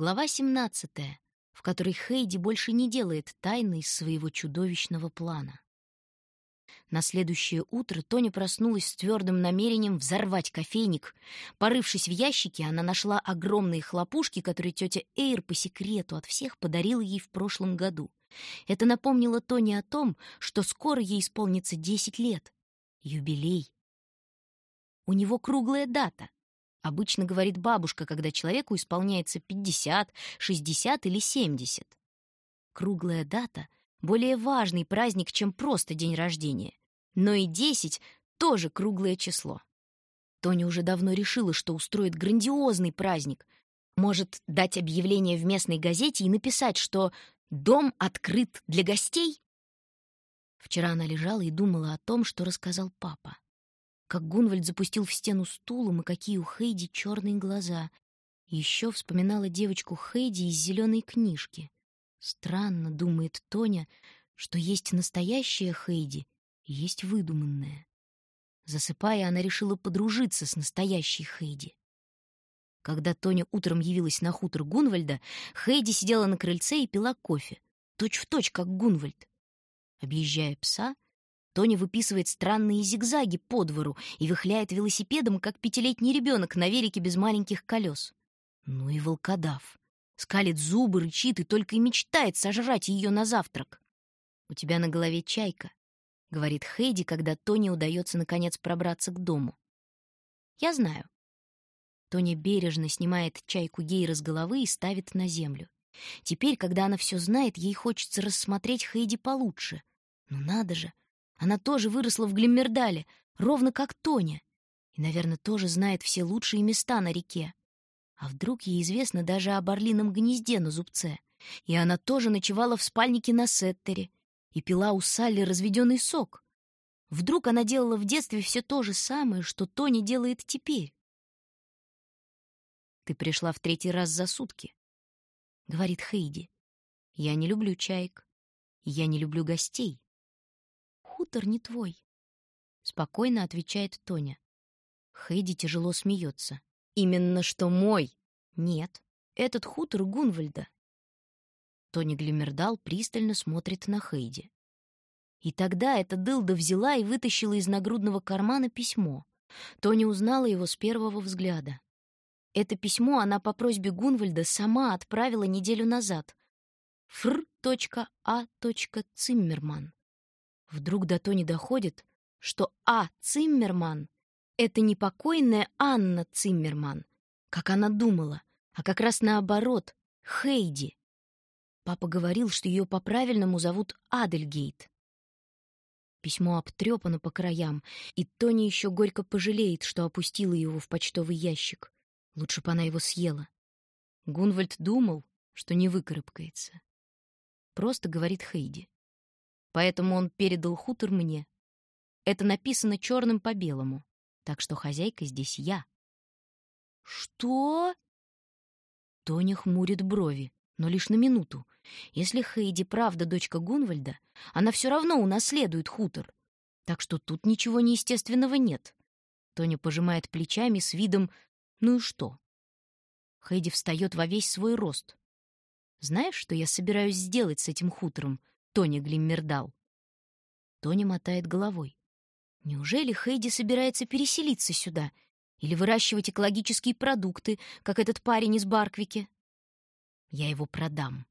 Глава 17, в которой Хейди больше не делает тайны из своего чудовищного плана. На следующее утро Тоня проснулась с твердым намерением взорвать кофейник. Порывшись в ящике, она нашла огромные хлопушки, которые тетя Эйр по секрету от всех подарила ей в прошлом году. Это напомнило Тоне о том, что скоро ей исполнится 10 лет. Юбилей. У него круглая дата. Обычно говорит бабушка, когда человеку исполняется 50, 60 или 70. Круглая дата — более важный праздник, чем просто день рождения. Но и 10 — тоже круглое число. Тоня уже давно решила, что устроит грандиозный праздник. Может, дать объявление в местной газете и написать, что «дом открыт для гостей»? Вчера она лежала и думала о том, что рассказал папа как Гунвальд запустил в стену стулом и какие у Хейди черные глаза. еще вспоминала девочку Хейди из зеленой книжки. Странно, думает Тоня, что есть настоящая Хейди есть выдуманная. Засыпая, она решила подружиться с настоящей Хейди. Когда Тоня утром явилась на хутор Гунвальда, Хейди сидела на крыльце и пила кофе, точь-в-точь, точь, как Гунвальд. Объезжая пса, Тоня выписывает странные зигзаги по двору и выхляет велосипедом, как пятилетний ребенок на велике без маленьких колес. Ну и волкодав. Скалит зубы, рычит и только и мечтает сожрать ее на завтрак. «У тебя на голове чайка», — говорит Хейди, когда Тоне удается наконец пробраться к дому. «Я знаю». Тоня бережно снимает чайку Гейра с головы и ставит на землю. Теперь, когда она все знает, ей хочется рассмотреть Хейди получше. Ну надо же, она тоже выросла в Глиммердале, ровно как Тоня. И, наверное, тоже знает все лучшие места на реке. А вдруг ей известно даже о орлином гнезде на зубце? И она тоже ночевала в спальнике на Сеттере и пила у Салли разведенный сок. Вдруг она делала в детстве все то же самое, что Тоня делает теперь. «Ты пришла в третий раз за сутки», — говорит Хейди. «Я не люблю чаек. Я не люблю гостей хутор не твой», — спокойно отвечает Тоня. Хейди тяжело смеется. «Именно что мой!» «Нет, этот хутор Гунвальда». Тони Глимердал пристально смотрит на Хейди. И тогда эта дылда взяла и вытащила из нагрудного кармана письмо. Тони узнала его с первого взгляда. Это письмо она по просьбе Гунвальда сама отправила неделю назад. fr.a. Циммерман. Вдруг до Тони доходит, что А. Циммерман — это не покойная Анна Циммерман, как она думала, а как раз наоборот, Хейди. Папа говорил, что ее по-правильному зовут Адельгейт. Письмо обтрепано по краям, и Тони еще горько пожалеет, что опустила его в почтовый ящик. Лучше бы она его съела. Гунвальд думал, что не выкарабкается. Просто говорит Хейди поэтому он передал хутор мне. Это написано черным по белому, так что хозяйка здесь я. Что? Тоня хмурит брови, но лишь на минуту. Если Хейди правда дочка Гунвальда, она все равно унаследует хутор. Так что тут ничего неестественного нет. Тоня пожимает плечами с видом «ну и что?». Хейди встает во весь свой рост. «Знаешь, что я собираюсь сделать с этим хутором?» Тони Глиммердал. Тони мотает головой. Неужели Хейди собирается переселиться сюда или выращивать экологические продукты, как этот парень из Барквики? Я его продам.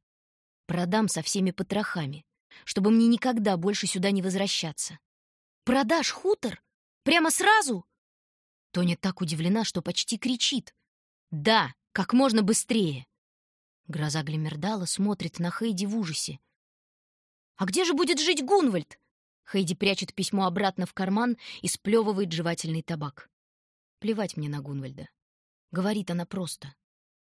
Продам со всеми потрохами, чтобы мне никогда больше сюда не возвращаться. Продашь хутор? Прямо сразу? Тоня так удивлена, что почти кричит. Да, как можно быстрее. Гроза Глимердала смотрит на Хейди в ужасе. «А где же будет жить Гунвальд?» Хейди прячет письмо обратно в карман и сплевывает жевательный табак. Плевать мне на Гунвальда. Говорит она просто.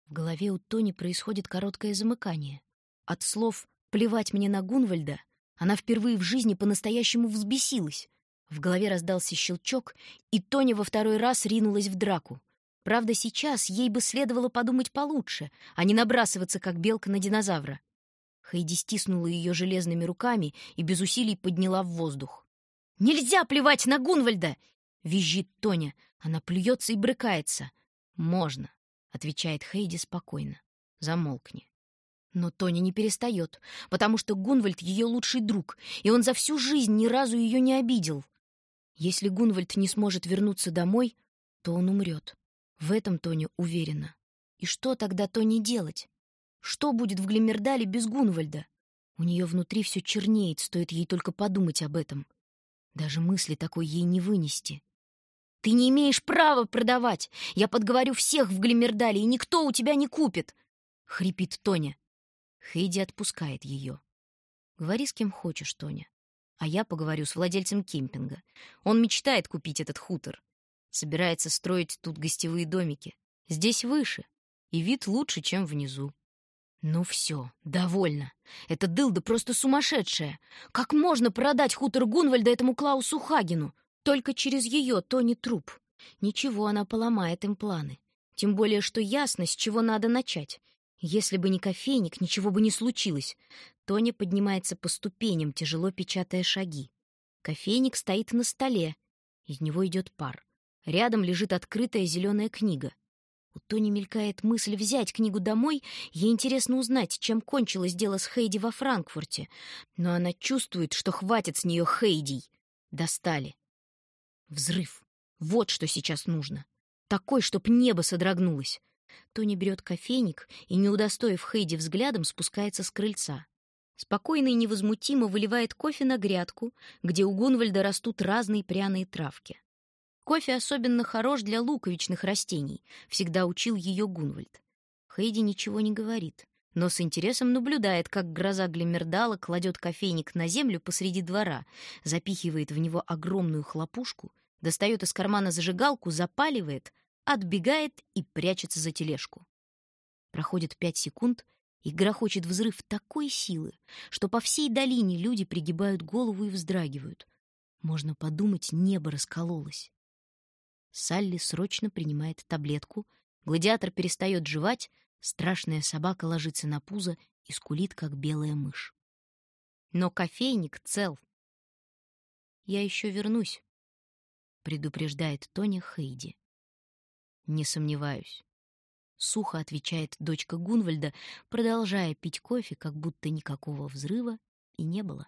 В голове у Тони происходит короткое замыкание. От слов «плевать мне на Гунвальда» она впервые в жизни по-настоящему взбесилась. В голове раздался щелчок, и Тони во второй раз ринулась в драку. Правда, сейчас ей бы следовало подумать получше, а не набрасываться, как белка на динозавра. Хейди стиснула ее железными руками и без усилий подняла в воздух. «Нельзя плевать на Гунвальда!» — визжит Тоня. Она плюется и брыкается. «Можно», — отвечает Хейди спокойно. Замолкни. Но Тоня не перестает, потому что Гунвальд — ее лучший друг, и он за всю жизнь ни разу ее не обидел. Если Гунвальд не сможет вернуться домой, то он умрет. В этом Тоня уверена. И что тогда Тоне делать? Что будет в Глимердале без Гунвальда? У нее внутри все чернеет, стоит ей только подумать об этом. Даже мысли такой ей не вынести. «Ты не имеешь права продавать! Я подговорю всех в Глимердале, и никто у тебя не купит!» — хрипит Тоня. Хейди отпускает ее. «Говори с кем хочешь, Тоня. А я поговорю с владельцем кемпинга. Он мечтает купить этот хутор. Собирается строить тут гостевые домики. Здесь выше, и вид лучше, чем внизу. Ну все, довольно. Эта дылда просто сумасшедшая. Как можно продать хутор Гунвальда этому Клаусу Хагену? Только через ее Тони труп. Ничего, она поломает им планы. Тем более, что ясно, с чего надо начать. Если бы не кофейник, ничего бы не случилось. Тоня поднимается по ступеням, тяжело печатая шаги. Кофейник стоит на столе. Из него идет пар. Рядом лежит открытая зеленая книга. У Тони мелькает мысль взять книгу домой. Ей интересно узнать, чем кончилось дело с Хейди во Франкфурте. Но она чувствует, что хватит с нее Хейди. Достали. Взрыв. Вот что сейчас нужно. Такой, чтоб небо содрогнулось. Тони берет кофейник и, не удостоив Хейди взглядом, спускается с крыльца. Спокойно и невозмутимо выливает кофе на грядку, где у Гунвальда растут разные пряные травки. Кофе особенно хорош для луковичных растений, всегда учил ее Гунвальд. Хейди ничего не говорит, но с интересом наблюдает, как гроза Глимердала кладет кофейник на землю посреди двора, запихивает в него огромную хлопушку, достает из кармана зажигалку, запаливает, отбегает и прячется за тележку. Проходит пять секунд, и грохочет взрыв такой силы, что по всей долине люди пригибают голову и вздрагивают. Можно подумать, небо раскололось. Салли срочно принимает таблетку, гладиатор перестает жевать, страшная собака ложится на пузо и скулит, как белая мышь. Но кофейник цел. «Я еще вернусь», — предупреждает Тоня Хейди. Не сомневаюсь. Сухо отвечает дочка Гунвальда, продолжая пить кофе, как будто никакого взрыва и не было.